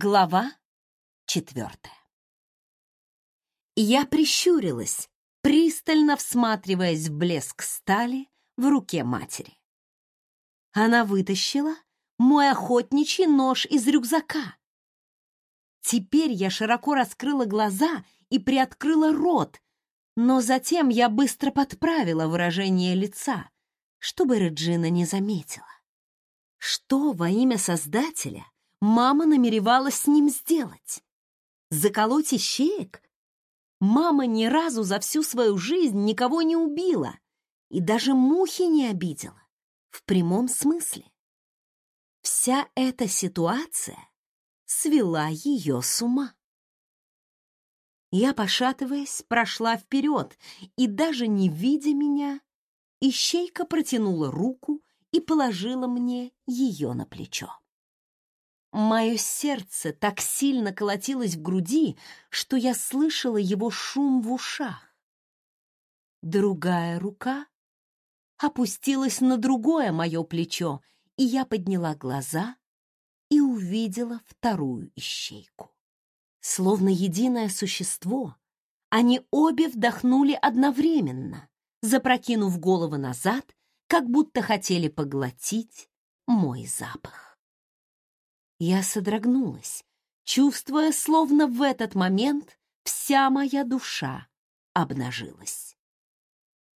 Глава четвертая. Я прищурилась, пристально всматриваясь в блеск стали в руке матери. Она вытащила мой охотничий нож из рюкзака. Теперь я широко раскрыла глаза и приоткрыла рот, но затем я быстро подправила выражение лица, чтобы Реджина не заметила. Что во имя Создателя мама намеревалась с ним сделать? Заколоть ищеек? Мама ни разу за всю свою жизнь никого не убила и даже мухи не обидела, в прямом смысле. Вся эта ситуация свела ее с ума. Я, пошатываясь, прошла вперед, и даже не видя меня, ищейка протянула руку и положила мне ее на плечо. Мое сердце так сильно колотилось в груди, что я слышала его шум в ушах. Другая рука опустилась на другое мое плечо, и я подняла глаза и увидела вторую ищейку. Словно единое существо, они обе вдохнули одновременно, запрокинув головы назад, как будто хотели поглотить мой запах. Я содрогнулась, чувствуя, словно в этот момент вся моя душа обнажилась.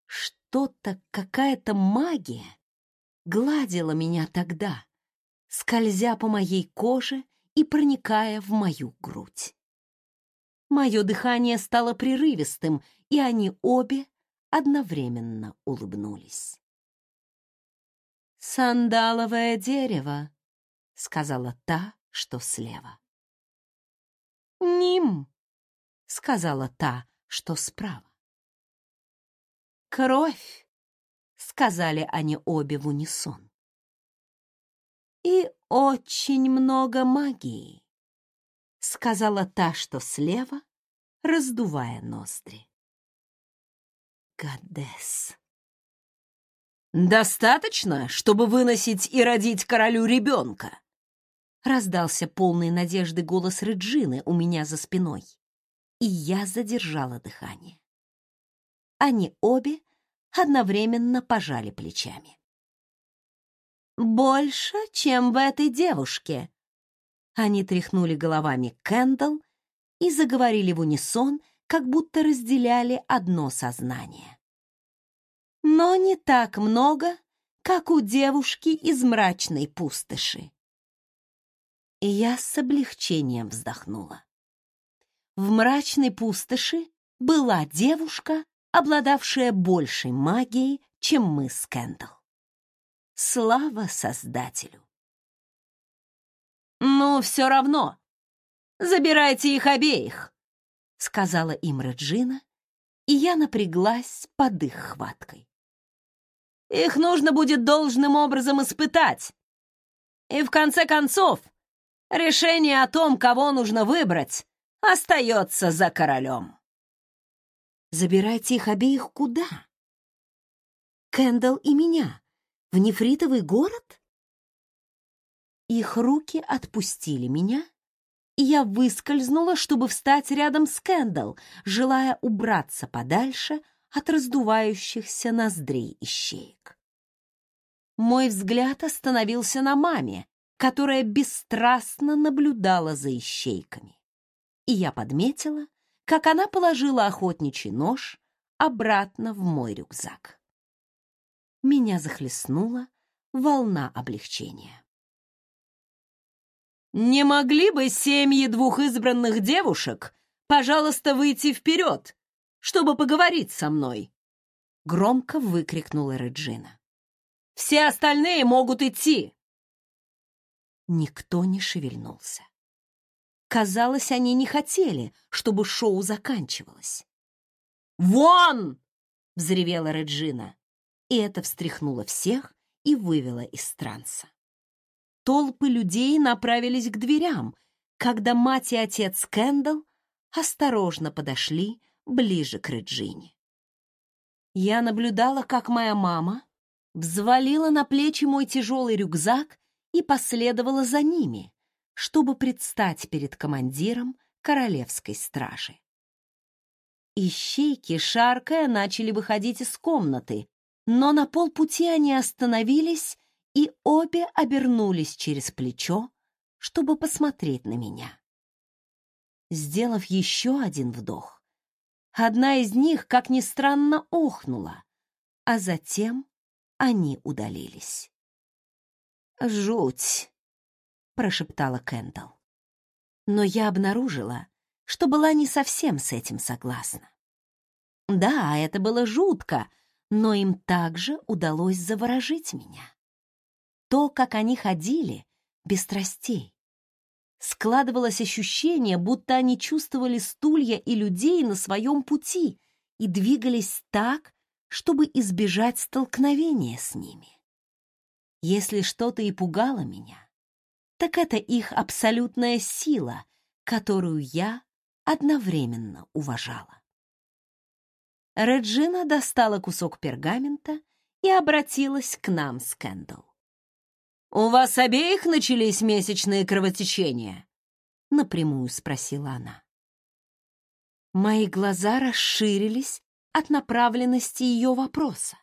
Что-то, какая-то магия гладила меня тогда, скользя по моей коже и проникая в мою грудь. Мое дыхание стало прерывистым, и они обе одновременно улыбнулись. «Сандаловое дерево», — сказала та, что слева. «Ним», — сказала та, что справа. «Кровь», — сказали они обе в унисон и очень много магии», — сказала та, что слева, раздувая ноздри. Гадес. «Достаточно, чтобы выносить и родить королю ребенка?» Раздался полный надежды голос Реджины у меня за спиной, и я задержала дыхание. Они обе одновременно пожали плечами. «Больше, чем в этой девушке!» Они тряхнули головами Кэндалл и заговорили в унисон, как будто разделяли одно сознание. «Но не так много, как у девушки из мрачной пустоши». И я с облегчением вздохнула. В мрачной пустоши была девушка, обладавшая большей магией, чем мы с Кэндалл. Слава Создателю! «Ну, все равно! Забирайте их обеих!» — сказала им Реджина, и я напряглась под их хваткой. «Их нужно будет должным образом испытать. И в конце концов, решение о том, кого нужно выбрать, остается за королем». «Забирайте их обеих куда?» «Кэндалл и меня», в нефритовый город? Их руки отпустили меня, и я выскользнула, чтобы встать рядом с Кэндалл, желая убраться подальше от раздувающихся ноздрей ищеек. Мой взгляд остановился на маме, которая бесстрастно наблюдала за ищейками. И я подметила, как она положила охотничий нож обратно в мой рюкзак меня захлестнула волна облегчения. «Не могли бы семьи двух избранных девушек, пожалуйста, выйти вперед, чтобы поговорить со мной?» Громко выкрикнула Реджина. «Все остальные могут идти!» Никто не шевельнулся. Казалось, они не хотели, чтобы шоу заканчивалось. «Вон!» — взревела Реджина и это встряхнуло всех и вывело из транса. Толпы людей направились к дверям, когда мать и отец Кэндалл осторожно подошли ближе к Реджине. Я наблюдала, как моя мама взвалила на плечи мой тяжелый рюкзак и последовала за ними, чтобы предстать перед командиром королевской стражи. Ищейки, шаркая, начали выходить из комнаты, но на полпути они остановились и обе обернулись через плечо, чтобы посмотреть на меня. Сделав еще один вдох, одна из них, как ни странно, охнула, а затем они удалились. «Жуть!» — прошептала Кэндалл. Но я обнаружила, что была не совсем с этим согласна. Да, это было жутко, но им также удалось заворожить меня. То, как они ходили, без тростей. Складывалось ощущение, будто они чувствовали стулья и людей на своем пути и двигались так, чтобы избежать столкновения с ними. Если что-то и пугало меня, так это их абсолютная сила, которую я одновременно уважала. Реджина достала кусок пергамента и обратилась к нам с Кэндалл. «У вас обеих начались месячные кровотечения?» — напрямую спросила она. Мои глаза расширились от направленности ее вопроса.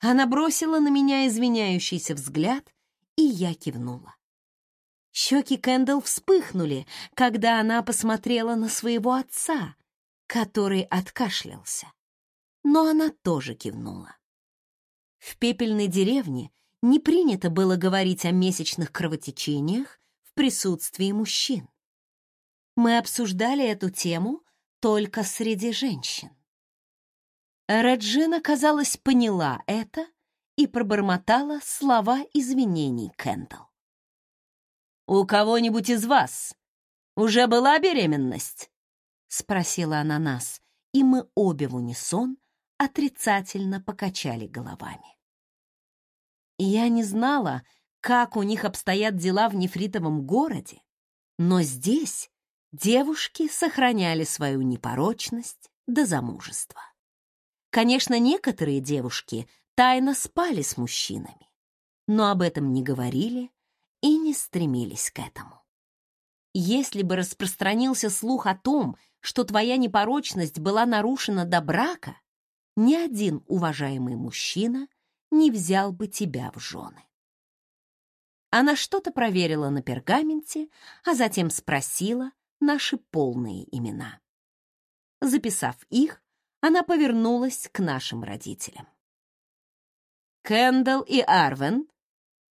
Она бросила на меня извиняющийся взгляд, и я кивнула. Щеки Кэндалл вспыхнули, когда она посмотрела на своего отца, который откашлялся. Но она тоже кивнула. В пепельной деревне не принято было говорить о месячных кровотечениях в присутствии мужчин. Мы обсуждали эту тему только среди женщин. Реджина, казалось, поняла это и пробормотала слова извинений Кэндалл. «У кого-нибудь из вас уже была беременность?» — спросила она нас, и мы обе в унисон отрицательно покачали головами. Я не знала, как у них обстоят дела в нефритовом городе, но здесь девушки сохраняли свою непорочность до замужества. Конечно, некоторые девушки тайно спали с мужчинами, но об этом не говорили и не стремились к этому. Если бы распространился слух о том, что твоя непорочность была нарушена до брака, ни один уважаемый мужчина не взял бы тебя в жены. Она что-то проверила на пергаменте, а затем спросила наши полные имена. Записав их, она повернулась к нашим родителям. Кэндалл и Арвен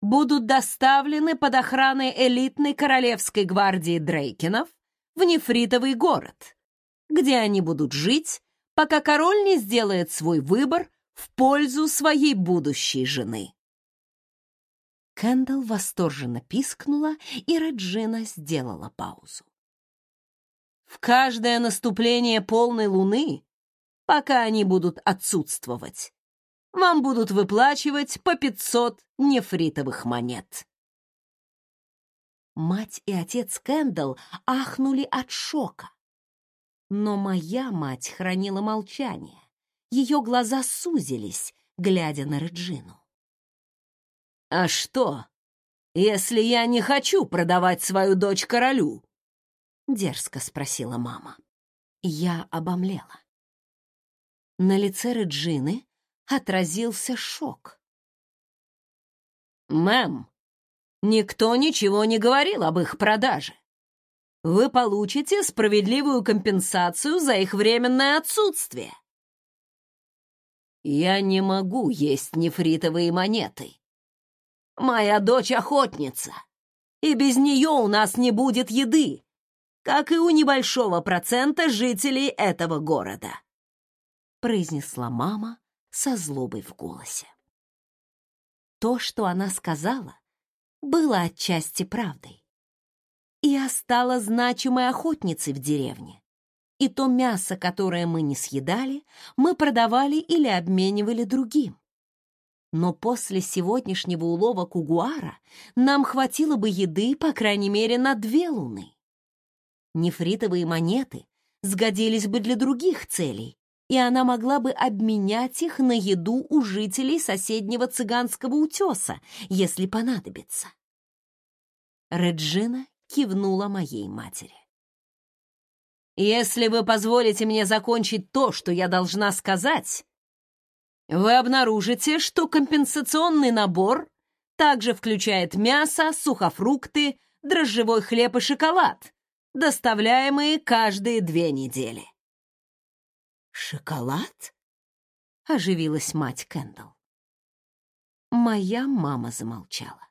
будут доставлены под охраной элитной королевской гвардии Дрейкинов в нефритовый город, где они будут жить, пока король не сделает свой выбор в пользу своей будущей жены. Кэндалл восторженно пискнула, и Реджина сделала паузу. В каждое наступление полной луны пока они будут отсутствовать. Вам будут выплачивать по 500 нефритовых монет. Мать и отец Кэндалл ахнули от шока. Но моя мать хранила молчание. Ее глаза сузились, глядя на Реджину. «А что, если я не хочу продавать свою дочь королю?» — дерзко спросила мама. Я обомлела. На лице Реджины отразился шок. «Мэм, никто ничего не говорил об их продаже. Вы получите справедливую компенсацию за их временное отсутствие». «Я не могу есть нефритовые монеты. Моя дочь охотница, и без нее у нас не будет еды, как и у небольшого процента жителей этого города» произнесла мама со злобой в голосе. То, что она сказала, было отчасти правдой. Я стала значимой охотницей в деревне, и то мясо, которое мы не съедали, мы продавали или обменивали другим. Но после сегодняшнего улова кугуара нам хватило бы еды, по крайней мере, на две луны. Нефритовые монеты сгодились бы для других целей, и она могла бы обменять их на еду у жителей соседнего цыганского утеса, если понадобится. Реджина кивнула моей матери. «Если вы позволите мне закончить то, что я должна сказать, вы обнаружите, что компенсационный набор также включает мясо, сухофрукты, дрожжевой хлеб и шоколад, доставляемые каждые две недели. «Шоколад?» — оживилась мать Кэндалл. Моя мама замолчала.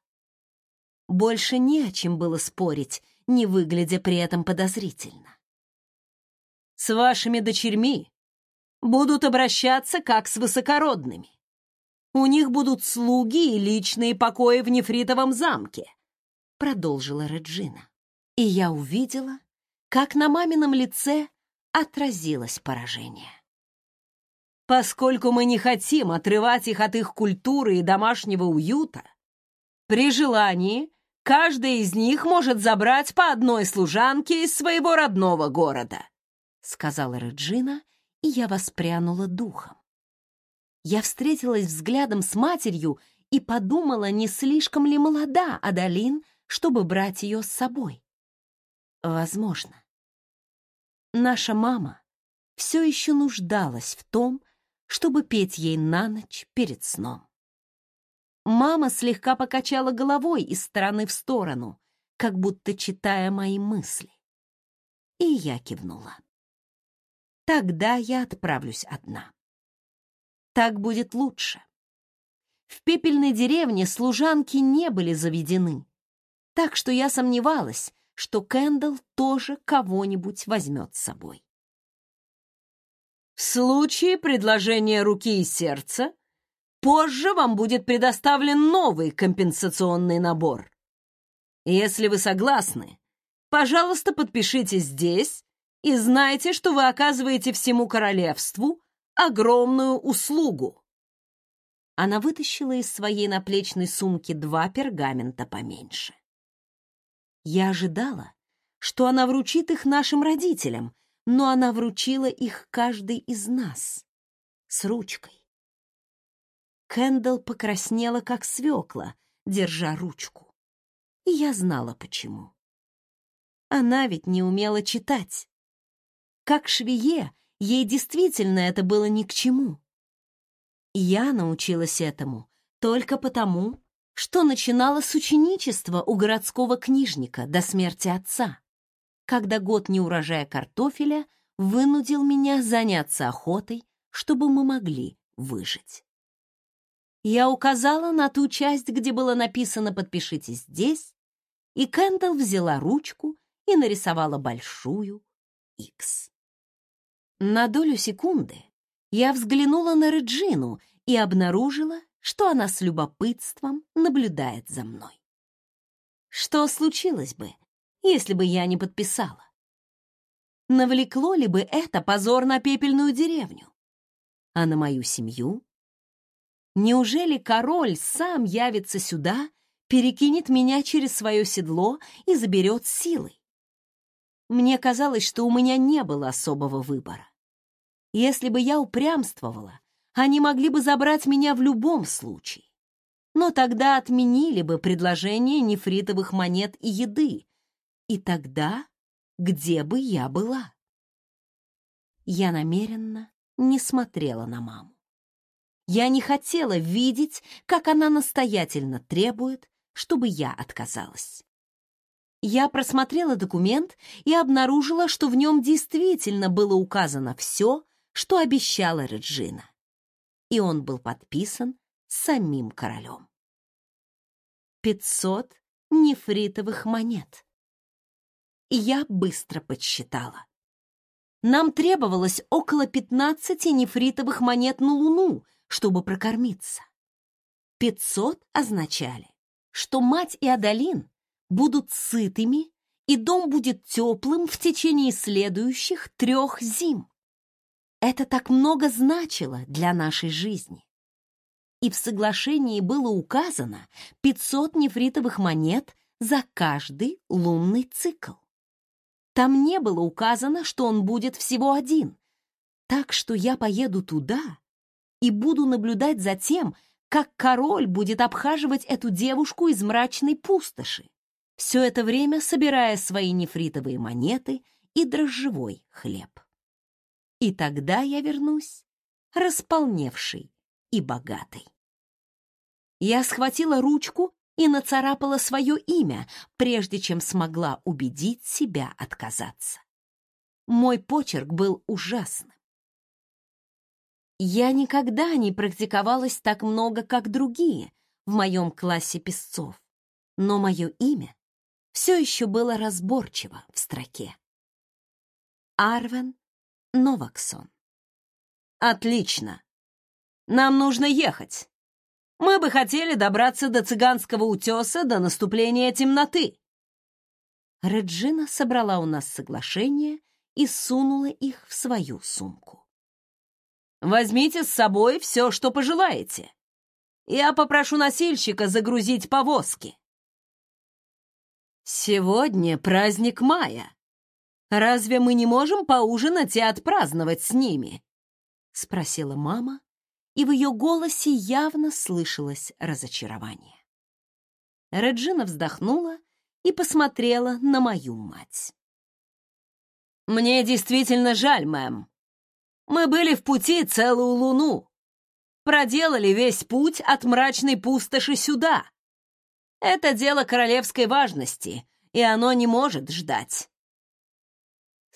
Больше не о чем было спорить, не выглядя при этом подозрительно. «С вашими дочерьми будут обращаться как с высокородными. У них будут слуги и личные покои в нефритовом замке», — продолжила Реджина. И я увидела, как на мамином лице отразилось поражение. Поскольку мы не хотим отрывать их от их культуры и домашнего уюта, при желании каждая из них может забрать по одной служанке из своего родного города, сказала Реджина, и я воспрянула духом. Я встретилась взглядом с матерью и подумала, не слишком ли молода Адалин, чтобы брать ее с собой. Возможно. Наша мама все еще нуждалась в том, чтобы петь ей на ночь перед сном. Мама слегка покачала головой из стороны в сторону, как будто читая мои мысли. И я кивнула. Тогда я отправлюсь одна. Так будет лучше. В пепельной деревне служанки не были заведены, так что я сомневалась, что Кэндалл тоже кого-нибудь возьмет с собой. В случае предложения руки и сердца позже вам будет предоставлен новый компенсационный набор. Если вы согласны, пожалуйста, подпишите здесь и знайте, что вы оказываете всему королевству огромную услугу. Она вытащила из своей наплечной сумки два пергамента поменьше. Я ожидала, что она вручит их нашим родителям, но она вручила их каждой из нас с ручкой. Кэндалл покраснела, как свекла, держа ручку. И я знала, почему. Она ведь не умела читать. Как швее, ей действительно это было ни к чему. Я научилась этому только потому, что начинала с ученичества у городского книжника до смерти отца, когда год неурожая картофеля вынудил меня заняться охотой, чтобы мы могли выжить. Я указала на ту часть, где было написано «Подпишите здесь», и Кэндалл взяла ручку и нарисовала большую X. На долю секунды я взглянула на Реджину и обнаружила, что она с любопытством наблюдает за мной. Что случилось бы, если бы я не подписала? Навлекло ли бы это позор на пепельную деревню? А на мою семью? Неужели король сам явится сюда, перекинет меня через свое седло и заберет силой? Мне казалось, что у меня не было особого выбора. Если бы я упрямствовала, они могли бы забрать меня в любом случае. Но тогда отменили бы предложение нефритовых монет и еды. И тогда где бы я была? Я намеренно не смотрела на маму. Я не хотела видеть, как она настоятельно требует, чтобы я отказалась. Я просмотрела документ и обнаружила, что в нем действительно было указано все, что обещала Реджина и он был подписан самим королем. Пятьсот нефритовых монет. Я быстро подсчитала. Нам требовалось около пятнадцати нефритовых монет на Луну, чтобы прокормиться. Пятьсот означали, что мать и Адалин будут сытыми, и дом будет теплым в течение следующих трех зим. Это так много значило для нашей жизни. И в соглашении было указано 500 нефритовых монет за каждый лунный цикл. Там не было указано, что он будет всего один. Так что я поеду туда и буду наблюдать за тем, как король будет обхаживать эту девушку из мрачной пустоши, все это время собирая свои нефритовые монеты и дрожжевой хлеб. И тогда я вернусь располневший и богатый. Я схватила ручку и нацарапала свое имя, прежде чем смогла убедить себя отказаться. Мой почерк был ужасным. Я никогда не практиковалась так много, как другие в моем классе песцов, но мое имя все еще было разборчиво в строке. Арвен Новаксон. Отлично. Нам нужно ехать. Мы бы хотели добраться до цыганского утеса до наступления темноты. Реджина собрала у нас соглашение и сунула их в свою сумку. Возьмите с собой все, что пожелаете. Я попрошу носильщика загрузить повозки. Сегодня праздник мая. Разве мы не можем поужинать и отпраздновать с ними? спросила мама, и в ее голосе явно слышалось разочарование. Реджина вздохнула и посмотрела на мою мать. «Мне действительно жаль, мэм. Мы были в пути целую луну. Проделали весь путь от мрачной пустоши сюда. Это дело королевской важности, и оно не может ждать».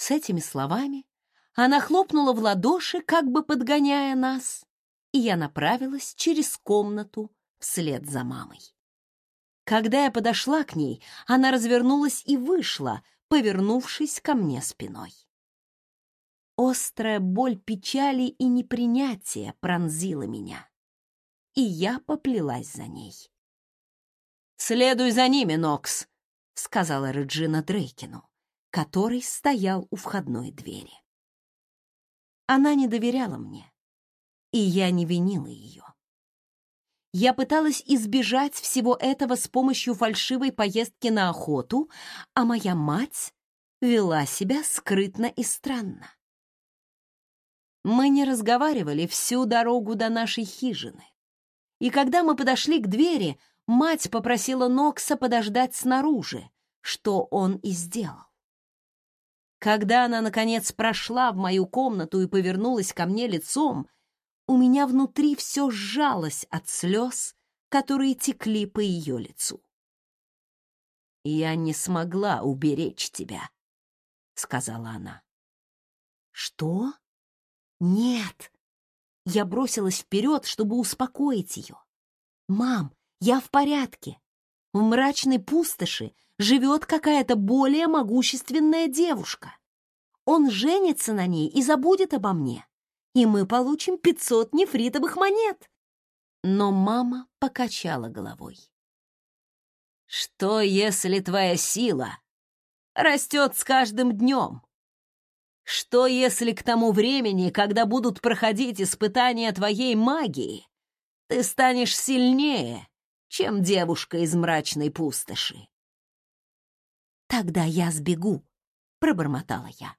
С этими словами она хлопнула в ладоши, как бы подгоняя нас, и я направилась через комнату вслед за мамой. Когда я подошла к ней, она развернулась и вышла, повернувшись ко мне спиной. Острая боль печали и непринятия пронзила меня, и я поплелась за ней. «Следуй за ними, Нокс», — сказала Реджина Дрейкину, который стоял у входной двери. Она не доверяла мне, и я не винила ее. Я пыталась избежать всего этого с помощью фальшивой поездки на охоту, а моя мать вела себя скрытно и странно. Мы не разговаривали всю дорогу до нашей хижины. И когда мы подошли к двери, мать попросила Нокса подождать снаружи, что он и сделал. Когда она, наконец, прошла в мою комнату и повернулась ко мне лицом, у меня внутри все сжалось от слез, которые текли по ее лицу. «Я не смогла уберечь тебя», — сказала она. «Что? Нет!» Я бросилась вперед, чтобы успокоить ее. «Мам, я в порядке. В мрачной пустоши живет какая-то более могущественная девушка. Он женится на ней и забудет обо мне, и мы получим пятьсот нефритовых монет. Но мама покачала головой. Что, если твоя сила растет с каждым днем? Что, если к тому времени, когда будут проходить испытания твоей магии, ты станешь сильнее, чем девушка из мрачной пустоши? «Тогда я сбегу», — пробормотала я.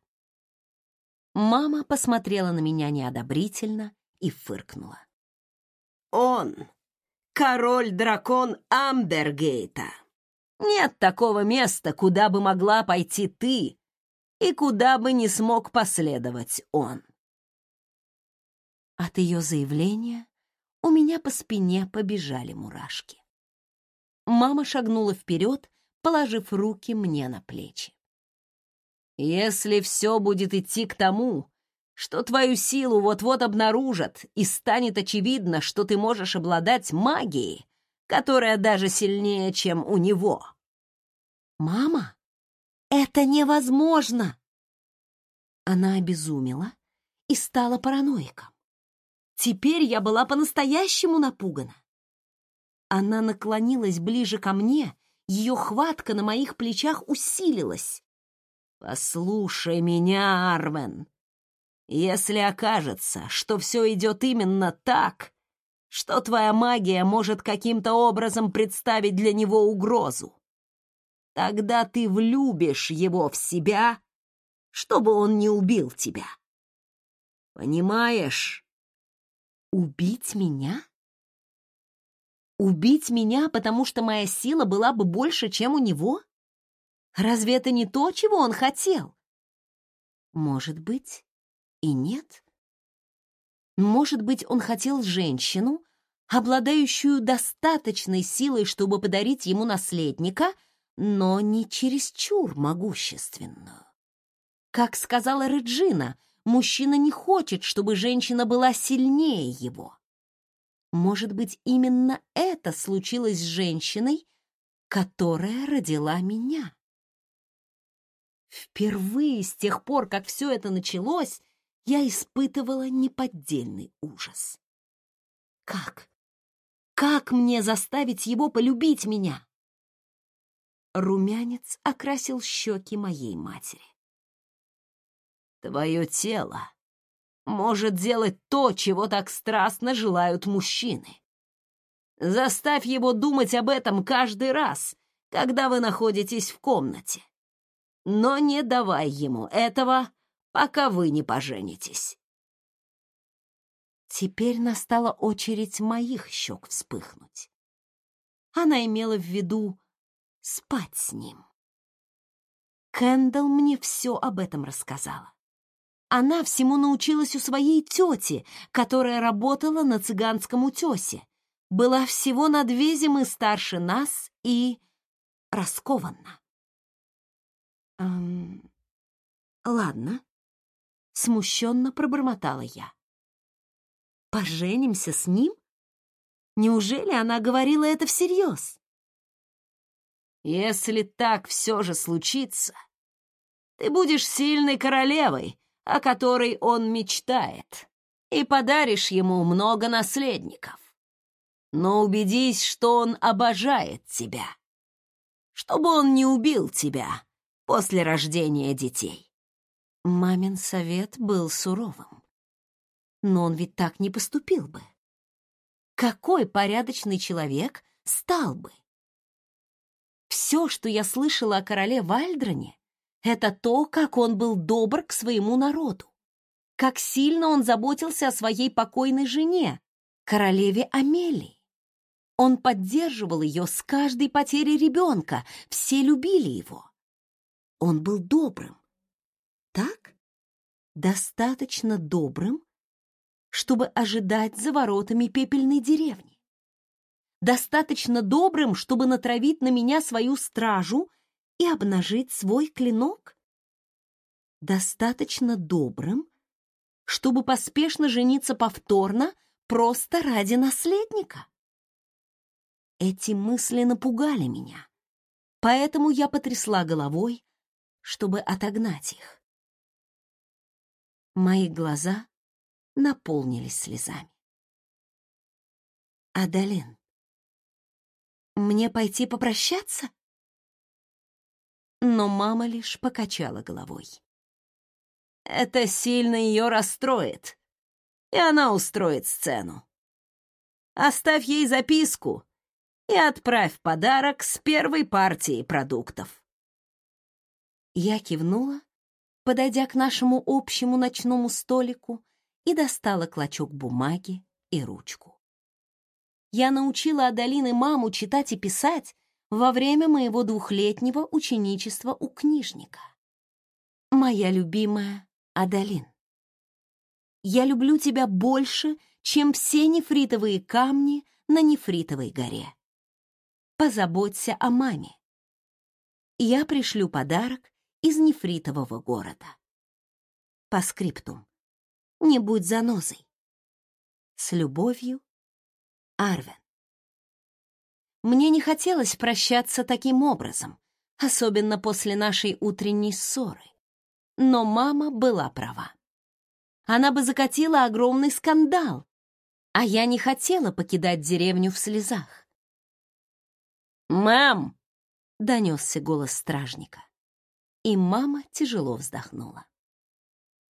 Мама посмотрела на меня неодобрительно и фыркнула. «Он — король-дракон Амбергейта. Нет такого места, куда бы могла пойти ты и куда бы не смог последовать он». От ее заявления у меня по спине побежали мурашки. Мама шагнула вперед положив руки мне на плечи. «Если все будет идти к тому, что твою силу вот-вот обнаружат, и станет очевидно, что ты можешь обладать магией, которая даже сильнее, чем у него». «Мама, это невозможно!» Она обезумела и стала параноиком. Теперь я была по-настоящему напугана. Она наклонилась ближе ко мне ее хватка на моих плечах усилилась. «Послушай меня, Арвен. Если окажется, что все идет именно так, что твоя магия может каким-то образом представить для него угрозу, тогда ты влюбишь его в себя, чтобы он не убил тебя. Понимаешь? Убить меня? Убить меня, потому что моя сила была бы больше, чем у него? Разве это не то, чего он хотел? Может быть, и нет. Может быть, он хотел женщину, обладающую достаточной силой, чтобы подарить ему наследника, но не чересчур могущественную. Как сказала Реджина, мужчина не хочет, чтобы женщина была сильнее его. Может быть, именно это случилось с женщиной, которая родила меня. Впервые с тех пор, как все это началось, я испытывала неподдельный ужас. Как? Как мне заставить его полюбить меня? Румянец окрасил щеки моей матери. Твое тело может делать то, чего так страстно желают мужчины. Заставь его думать об этом каждый раз, когда вы находитесь в комнате. Но не давай ему этого, пока вы не поженитесь. Теперь настала очередь моих щек вспыхнуть. Она имела в виду спать с ним. Кэндалл мне все об этом рассказала. Она всему научилась у своей тети, которая работала на цыганском утесе, была всего на две зимы старше нас и раскованна. Эм, ладно, смущенно пробормотала я. Поженимся с ним? Неужели она говорила это всерьез? Если так все же случится, ты будешь сильной королевой, о которой он мечтает, и подаришь ему много наследников. Но убедись, что он обожает тебя, чтобы он не убил тебя после рождения детей. Мамин совет был суровым. Но он ведь так не поступил бы. Какой порядочный человек стал бы? Все, что я слышала о короле Вальдроне, это то, как он был добр к своему народу, как сильно он заботился о своей покойной жене, королеве Амелии. Он поддерживал ее с каждой потерей ребенка, все любили его. Он был добрым. Так? Достаточно добрым, чтобы ожидать за воротами пепельной деревни. Достаточно добрым, чтобы натравить на меня свою стражу и обнажить свой клинок? Достаточно добрым, чтобы поспешно жениться повторно просто ради наследника? Эти мысли напугали меня, поэтому я потрясла головой, чтобы отогнать их. Мои глаза наполнились слезами. «Адалин, мне пойти попрощаться?» Но мама лишь покачала головой. Это сильно ее расстроит, и она устроит сцену. Оставь ей записку и отправь подарок с первой партией продуктов. Я кивнула, подойдя к нашему общему ночному столику и достала клочок бумаги и ручку. Я научила Адалины маму читать и писать во время моего двухлетнего ученичества у книжника. Моя любимая Адалин. Я люблю тебя больше, чем все нефритовые камни на нефритовой горе. Позаботься о маме. Я пришлю подарок из нефритового города. По скриптум. Не будь занозой. С любовью, Арвен. Мне не хотелось прощаться таким образом, особенно после нашей утренней ссоры. Но мама была права. Она бы закатила огромный скандал, а я не хотела покидать деревню в слезах. «Мам!» — донесся голос стражника. И мама тяжело вздохнула.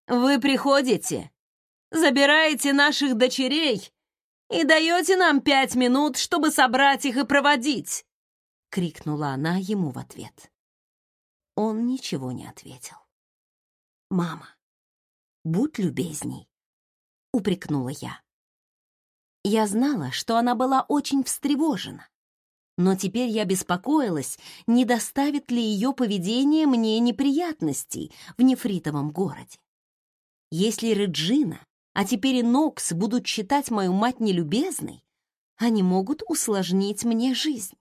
«Вы приходите, забираете наших дочерей и даете нам пять минут, чтобы собрать их и проводить!» — крикнула она ему в ответ. Он ничего не ответил. «Мама, будь любезней», — упрекнула я. Я знала, что она была очень встревожена, Но теперь я беспокоилась, не доставит ли ее поведение мне неприятностей в нефритовом городе. Если Реджина, а теперь и Нокс будут считать мою мать нелюбезной, они могут усложнить мне жизнь.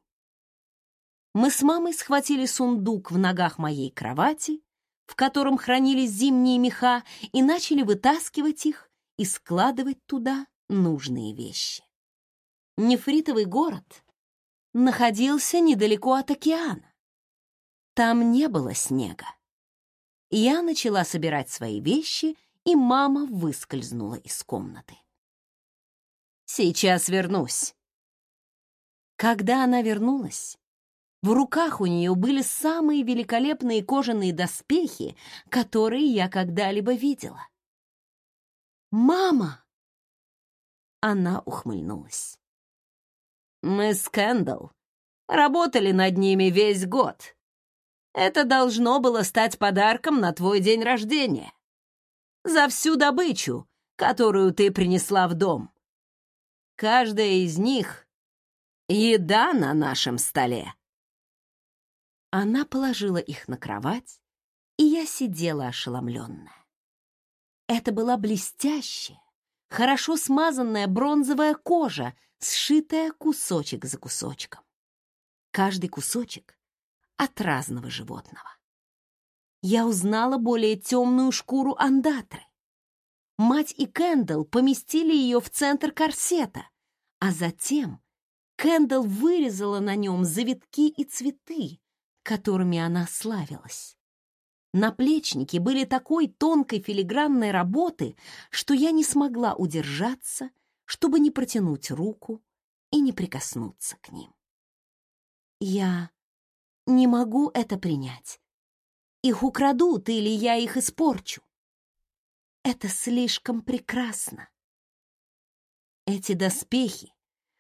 Мы с мамой схватили сундук в ногах моей кровати, в котором хранились зимние меха, и начали вытаскивать их и складывать туда нужные вещи. Нефритовый город находился недалеко от океана. Там не было снега. Я начала собирать свои вещи, и мама выскользнула из комнаты. «Сейчас вернусь». Когда она вернулась, в руках у нее были самые великолепные кожаные доспехи, которые я когда-либо видела. «Мама!» Она ухмыльнулась. Мы с Кэндалл работали над ними весь год. Это должно было стать подарком на твой день рождения. За всю добычу, которую ты принесла в дом. Каждая из них — еда на нашем столе. Она положила их на кровать, и я сидела ошеломленная. Это была блестящая, хорошо смазанная бронзовая кожа сшитая кусочек за кусочком. Каждый кусочек от разного животного. Я узнала более темную шкуру андатры. Мать и Кэндалл поместили ее в центр корсета, а затем Кэндалл вырезала на нем завитки и цветы, которыми она славилась. Наплечники были такой тонкой филигранной работы, что я не смогла удержаться чтобы не протянуть руку и не прикоснуться к ним. Я не могу это принять. Их украдут или я их испорчу. Это слишком прекрасно. Эти доспехи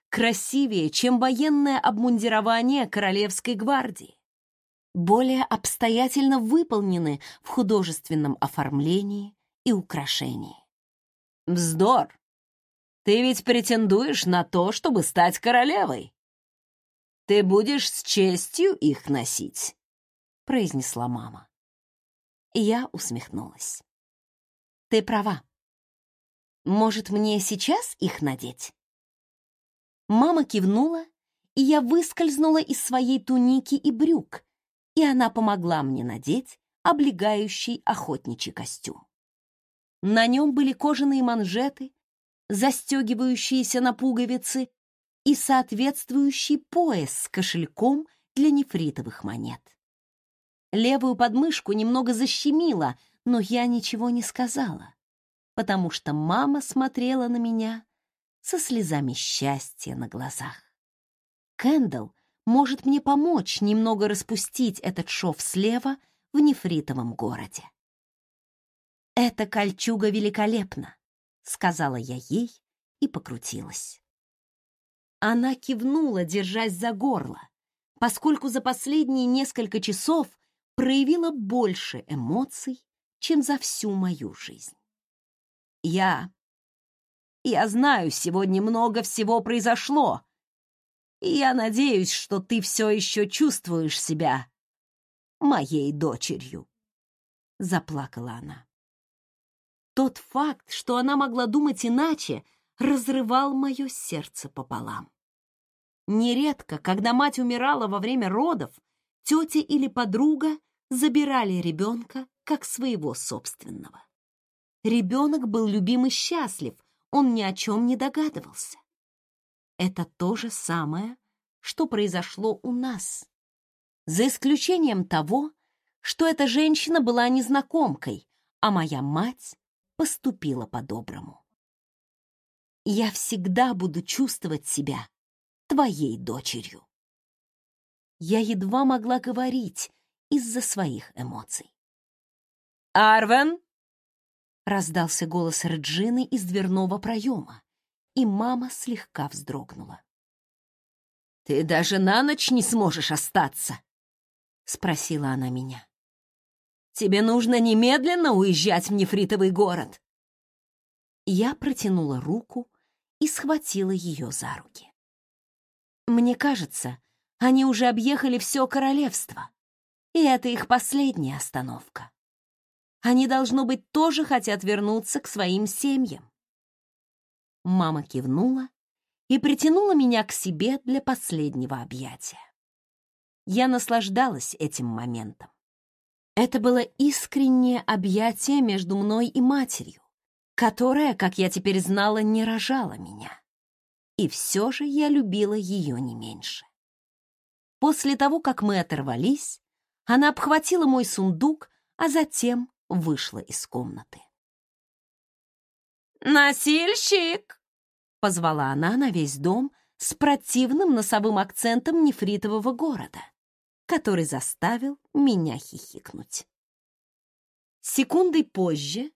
красивее, чем военное обмундирование Королевской гвардии, более обстоятельно выполнены в художественном оформлении и украшении. Вздор! Ты ведь претендуешь на то, чтобы стать королевой. Ты будешь с честью их носить, произнесла мама. Я усмехнулась. Ты права. Может, мне сейчас их надеть? Мама кивнула, и я выскользнула из своей туники и брюк, и она помогла мне надеть облегающий охотничий костюм. На нем были кожаные манжеты, застегивающиеся на пуговицы, и соответствующий пояс с кошельком для нефритовых монет. Левую подмышку немного защемило, но я ничего не сказала, потому что мама смотрела на меня со слезами счастья на глазах. Кэндалл может мне помочь немного распустить этот шов слева в нефритовом городе. Эта кольчуга великолепна сказала я ей и покрутилась. Она кивнула, держась за горло, поскольку за последние несколько часов проявила больше эмоций, чем за всю мою жизнь. Я... Я знаю, сегодня много всего произошло, и я надеюсь, что ты все еще чувствуешь себя моей дочерью. Заплакала она. Тот факт, что она могла думать иначе, разрывал мое сердце пополам. Нередко, когда мать умирала во время родов, тетя или подруга забирали ребенка как своего собственного. Ребенок был любим и счастлив, он ни о чем не догадывался. Это то же самое, что произошло у нас. За исключением того, что эта женщина была незнакомкой, а моя мать поступила по-доброму. Я всегда буду чувствовать себя твоей дочерью. Я едва могла говорить из-за своих эмоций. «Арвен!» — раздался голос Реджины из дверного проема, и мама слегка вздрогнула. «Ты даже на ночь не сможешь остаться?» — спросила она меня. Тебе нужно немедленно уезжать в нефритовый город. Я протянула руку и схватила ее за руки. Мне кажется, Они уже объехали все королевство, и это их последняя остановка. Они, должно быть, тоже хотят вернуться к своим семьям. Мама кивнула и притянула меня к себе для последнего объятия. Я наслаждалась этим моментом. Это было искреннее объятие между мной и матерью, которая, как я теперь знала, не рожала меня. И все же я любила ее не меньше. После того, как мы оторвались, она обхватила мой сундук, а затем вышла из комнаты. «Носильщик!» — позвала она на весь дом с противным носовым акцентом нефритового города, который заставил меня хихикнуть. Секундой позже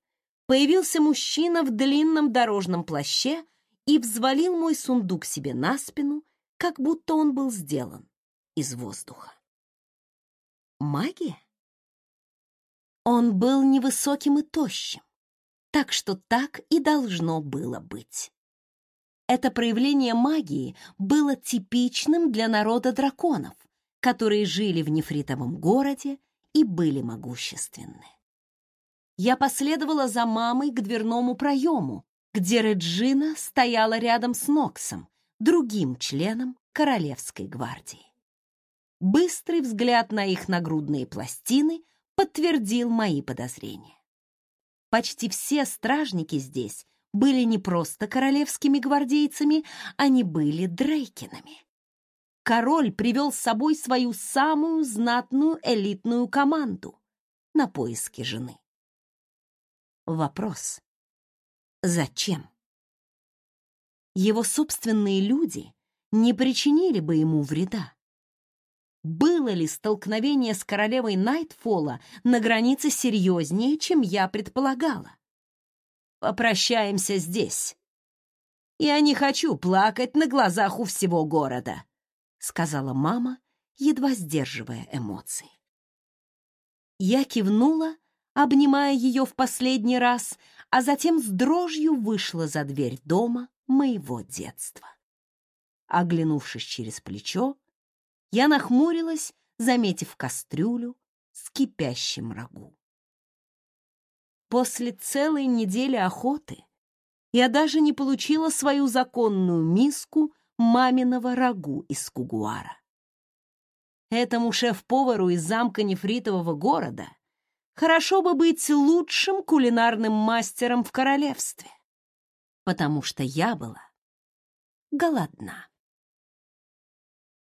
появился мужчина в длинном дорожном плаще и взвалил мой сундук себе на спину, как будто он был сделан из воздуха. Магия? Он был невысоким и тощим, так что так и должно было быть. Это проявление магии было типичным для народа драконов, которые жили в нефритовом городе и были могущественны. Я последовала за мамой к дверному проему, где Реджина стояла рядом с Ноксом, другим членом Королевской гвардии. Быстрый взгляд на их нагрудные пластины подтвердил мои подозрения. Почти все стражники здесь были не просто королевскими гвардейцами, они были дрейкинами. Король привел с собой свою самую знатную элитную команду на поиски жены. Вопрос. Зачем? Его собственные люди не причинили бы ему вреда было ли столкновение с королевой Найтфола на границе серьезнее, чем я предполагала. Попрощаемся здесь. Я не хочу плакать на глазах у всего города, сказала мама, едва сдерживая эмоции. Я кивнула, обнимая ее в последний раз, а затем с дрожью вышла за дверь дома моего детства. Оглянувшись через плечо, я нахмурилась, заметив кастрюлю с кипящим рагу. После целой недели охоты я даже не получила свою законную миску маминого рагу из кугуара. Этому шеф-повару из замка нефритового города хорошо бы быть лучшим кулинарным мастером в королевстве, потому что я была голодна.